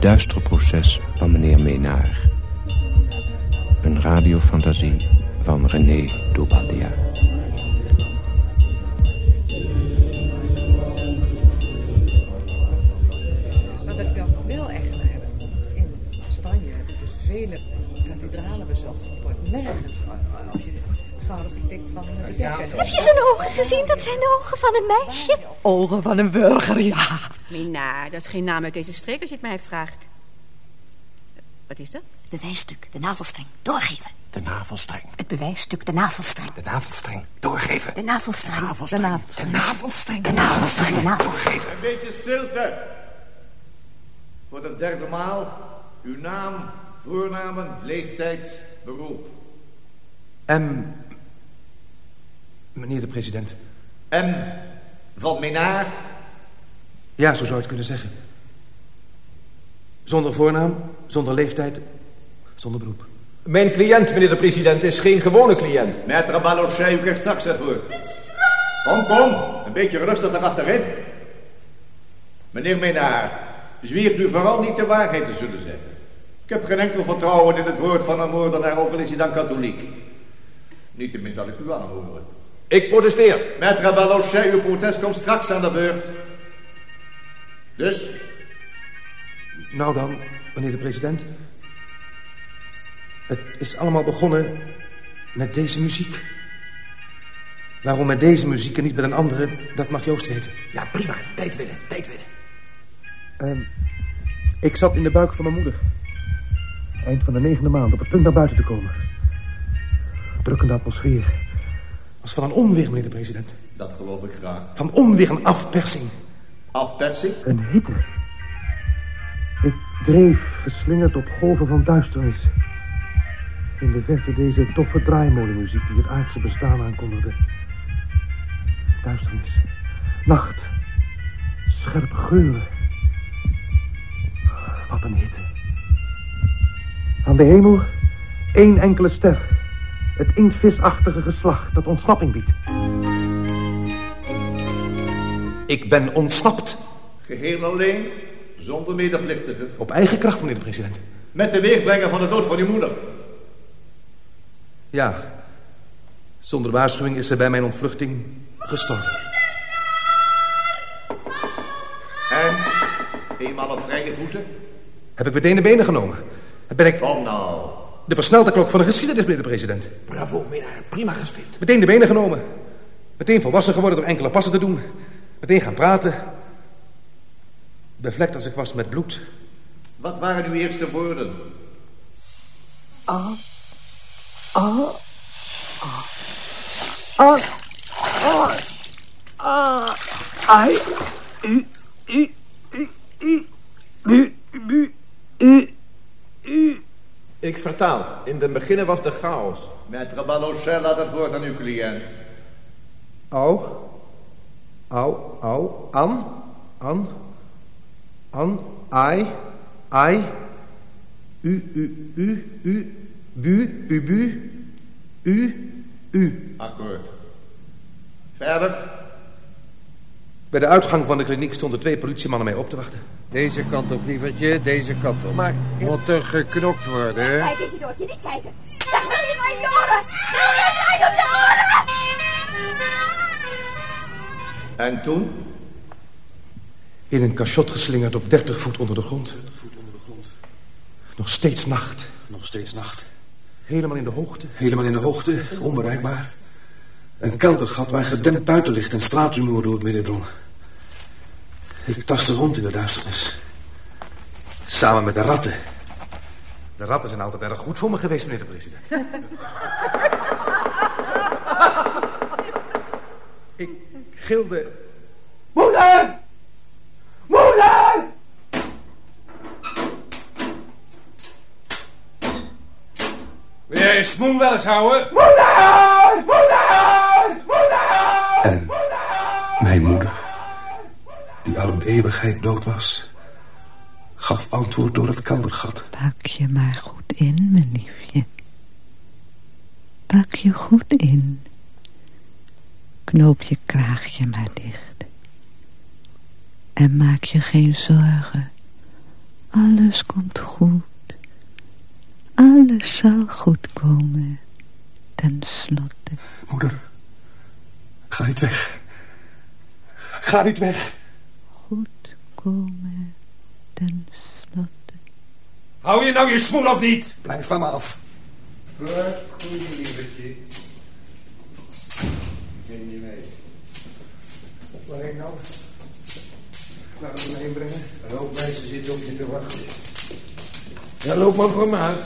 duistere proces van meneer Menaar. Een radiofantasie van René Dobaldia. Wat ik dan wel echt aardig vond, in Spanje heb ik dus vele kathedralen bezocht. Het wordt nergens als je de schouder getikt van een bedekker. Heb je zijn ogen gezien? Dat zijn de ogen van een meisje. Ogen van een burger, ja. Mina, dat is geen naam uit deze streek als je het mij vraagt. Wat is dat? Het bewijsstuk, de navelstreng. Doorgeven. De navelstreng. Het bewijsstuk, de navelstreng. De navelstreng. Doorgeven. De navelstreng. navelstreng. De navelstreng. De navelstreng. De navelstreng. De navelstreng. Een beetje stilte. Voor de derde maal. Uw naam, voornamen, leeftijd, beroep. M. Meneer de president. M. Van Menaar. Ja, zo zou je het kunnen zeggen. Zonder voornaam, zonder leeftijd, zonder beroep. Mijn cliënt, meneer de president, is geen gewone cliënt. Maître Balochet, u krijgt straks het woord. Kom, kom. Een beetje rustig achterin. Meneer Menaar, zwiert u vooral niet de waarheid te zullen zeggen. Ik heb geen enkel vertrouwen in het woord van een moordenaar, ook al is hij dan katholiek. Niettemin zal ik u aanhoren. Ik protesteer. Maître Balochet, uw protest komt straks aan de beurt. Dus, Nou dan, meneer de president. Het is allemaal begonnen met deze muziek. Waarom met deze muziek en niet met een andere, dat mag Joost weten. Ja, prima. Tijd winnen, tijd winnen. Ehm, ik zat in de buik van mijn moeder. Eind van de negende maand, op het punt naar buiten te komen. Drukkende atmosfeer. Was van een onweer, meneer de president. dat geloof ik graag. Van onweer een afpersing. Afpersing? Een hitte. Ik dreef, geslingerd op golven van duisternis. In de verte deze doffe draaimolenmuziek die het aardse bestaan aankondigde. Duisternis. Nacht. Scherpe geuren. Wat een hitte. Aan de hemel één enkele ster. Het inktvisachtige geslacht dat ontsnapping biedt. Ik ben ontsnapt. Geheel alleen, zonder medeplichtigen. Op eigen kracht, meneer de president. Met de weerbrenger van de dood van uw moeder. Ja. Zonder waarschuwing is ze bij mijn ontvluchting gestorven. En, eenmaal op vrije voeten. Heb ik meteen de benen genomen. Ben ik Kom nou. de versnelde klok van de geschiedenis, meneer de president. Bravo, minnaar. Prima gespeeld. Meteen de benen genomen. Meteen volwassen geworden door enkele passen te doen. Meteen gaan praten. Bevlekt als ik was met bloed. Wat waren uw eerste woorden? Ik vertaal. In den beginnen was de chaos. Maître Balochet laat het woord aan uw cliënt. Au. Au, au. An. An. An. Ai. Ai. U, u, u, u. Bu, u, bu. U, u. Akkoord. Verder. Bij de uitgang van de kliniek stonden twee politiemannen mij op te wachten. Deze kant op, lievertje, deze kant op. Maar- Moet er geknokt worden, hè? Kijk eens, Doortje, niet kijken. Zeg, wil je naar je oren? Wil je naar op? En toen? In een cachot geslingerd op 30 voet onder de grond. Nog steeds nacht. Nog steeds nacht. Helemaal in de hoogte. Helemaal in de hoogte, onbereikbaar. Een keldergat waar gedempt buitenlicht en straatrumoer door het midden drong. Ik tastte rond in de duisternis. Samen met de ratten. De ratten zijn altijd erg goed voor me geweest, meneer de president. ik gilde... Moeder! Moeder! Wil jij je smoen wel eens houden? Moeder! Moeder! Moeder! En mijn moeder, die al een eeuwigheid dood was, gaf antwoord door het keldergat. Pak je maar goed in, mijn liefje. Pak je goed in. Knoop je kraagje maar dicht. En maak je geen zorgen Alles komt goed. Alles zal goed komen. Ten slotte. Moeder, ga niet weg. Ga niet weg. Goed komen. Ten slotte. Hou je nou je smoel of niet? Blijf van me af. Goed, goeie lievertje. Neem je mee. Waarheen nou? Laat hem me heen brengen. Een hoop mensen zitten op je te wachten. Ja, loop maar voor me uit.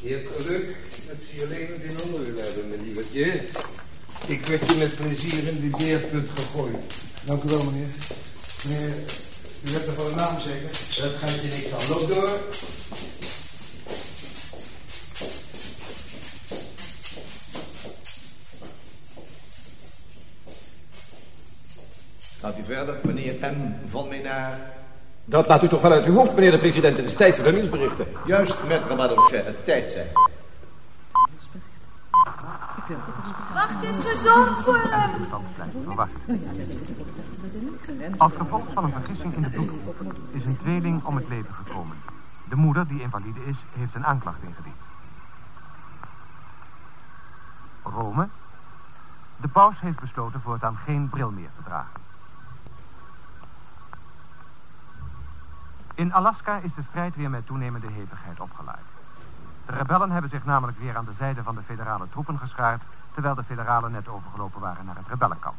Je hebt geluk dat ze je levend in onder hebben, mijn lievertje. Ik werd je met plezier in die beerput gegooid. Dank u wel, meneer. Meneer, u hebt er voor een naam zeker? Dat gaat je niks aan. Loop door. Gaat u verder, meneer M. van Menaar? Dat laat u toch wel uit uw hoofd, meneer de president. Het is tijd voor de nieuwsberichten. Juist met Ramadochet, het tijd zijn. Wacht is gezond voor hem. Als gevolg van een vergissing in de bloedgroep is een tweeling om het leven gekomen. De moeder, die invalide is, heeft een aanklacht ingediend. Rome. De paus heeft besloten voortaan geen bril meer te dragen. In Alaska is de strijd weer met toenemende hevigheid opgeleid. De rebellen hebben zich namelijk weer aan de zijde van de federale troepen geschaard... terwijl de federalen net overgelopen waren naar het rebellenkamp.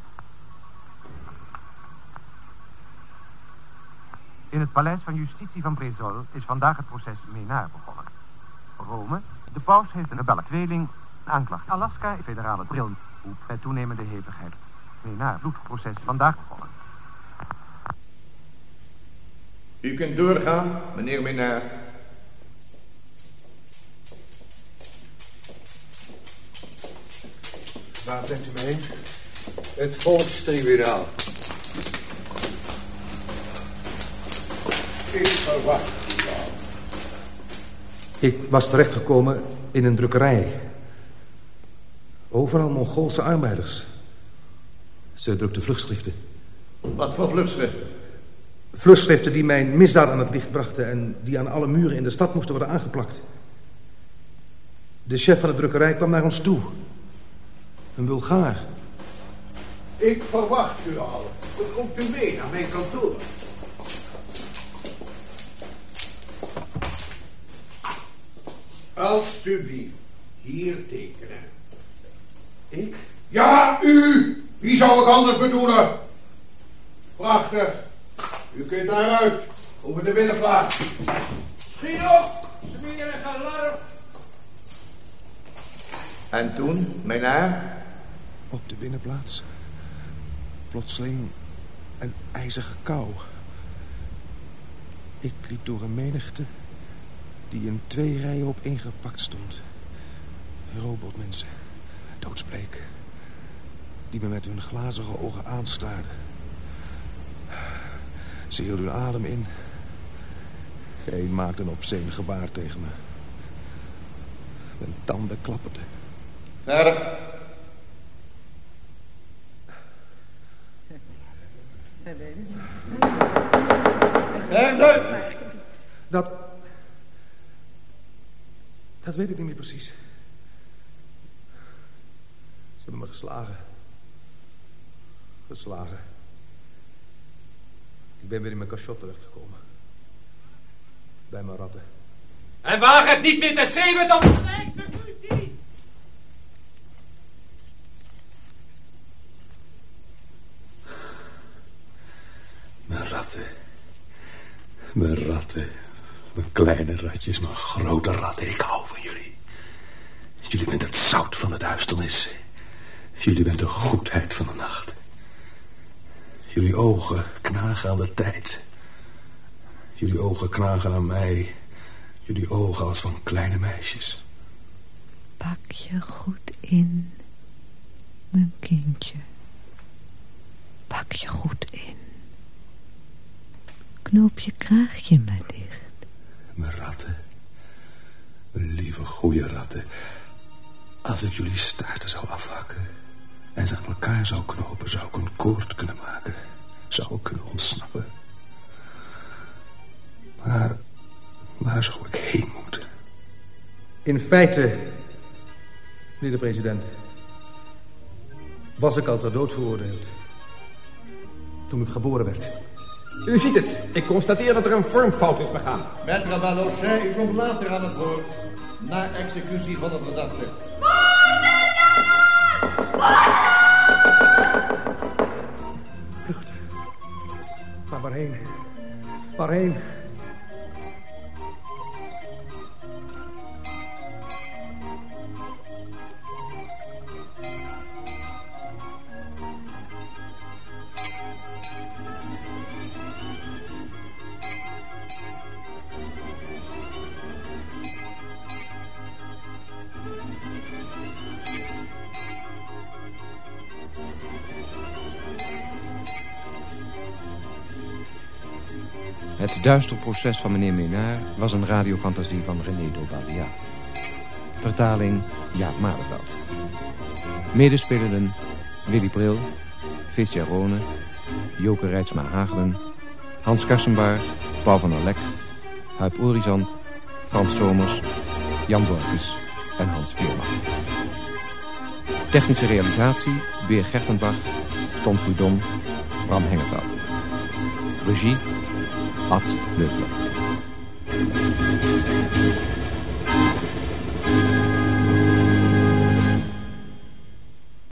In het paleis van justitie van Brezol is vandaag het proces Menaar begonnen. Rome, de paus heeft een rebelle tweeling aanklacht. Alaska, federale brilhoep met toenemende hevigheid. Menaar, bloedproces vandaag begonnen. U kunt doorgaan, meneer Menaar. Waar brengt u me heen? Het volkstribunaal. Ik verwacht. Ik was terechtgekomen in een drukkerij. Overal Mongoolse arbeiders. Ze drukten vluchtschriften. Wat voor vluchtschriften? Vluchtschriften die mijn misdaad aan het licht brachten... en die aan alle muren in de stad moesten worden aangeplakt. De chef van de drukkerij kwam naar ons toe. Een Bulgaar. Ik verwacht u al. Komt u mee naar mijn kantoor. Alsjeblieft, hier tekenen. Ik? Ja, u! Wie zou ik anders bedoelen? Prachtig. U kunt daaruit. Over de binnenplaats. Schiet op, smerige larf. En toen, Menaar? Op de binnenplaats. Plotseling een ijzige kou. Ik liep door een menigte die in twee rijen op ingepakt stond. Robotmensen, doodsbleek, die me met hun glazige ogen aanstaarden. Ze hielden hun adem in. Eén maakte een obscene gebaar tegen me. Mijn tanden klapperden. Verder. Verder. Dat... Dat weet ik niet meer precies. Ze hebben me geslagen. Geslagen. Ik ben weer in mijn cachot terechtgekomen. Bij mijn ratten. En waag het niet meer te schreeuwen dan... Mijn ratten. Mijn ratten. Mijn kleine ratjes, mijn grote ratten. Ik hou van jullie. Jullie bent het zout van de duisternis. Jullie bent de goedheid van de nacht. Jullie ogen knagen aan de tijd. Jullie ogen knagen aan mij. Jullie ogen als van kleine meisjes. Pak je goed in, mijn kindje. Pak je goed in. Knoop je kraagje maar dicht. Mijn ratten. Mijn lieve goede ratten. Als ik jullie staarten zou afhakken... en ze aan elkaar zou knopen... zou ik een koord kunnen maken. Zou ik kunnen ontsnappen. Maar waar zou ik heen moeten? In feite, meneer de president... was ik al ter dood veroordeeld. Toen ik geboren werd. U ziet het. Ik constateer dat er een vormfout is begaan. Maître Balochet, u komt later aan het woord. Na executie van de verdachte. Vluchten. Maar waarheen? Waarheen? Het duister proces van meneer Menard was een radiofantasie van René Dobadia. Vertaling Jaap Malenveld. Medespelenden Willy Bril, Visja Rone, Joke Rijtsma Hagelen, Hans Karsenbaar, Paul van der Lek, Huip Orizant, Frans Somers, Jan Borkes en Hans Veerman. Technische realisatie Beer Gertenbach, Tom Prudon, Bram Hengeveld. Regie Art Development.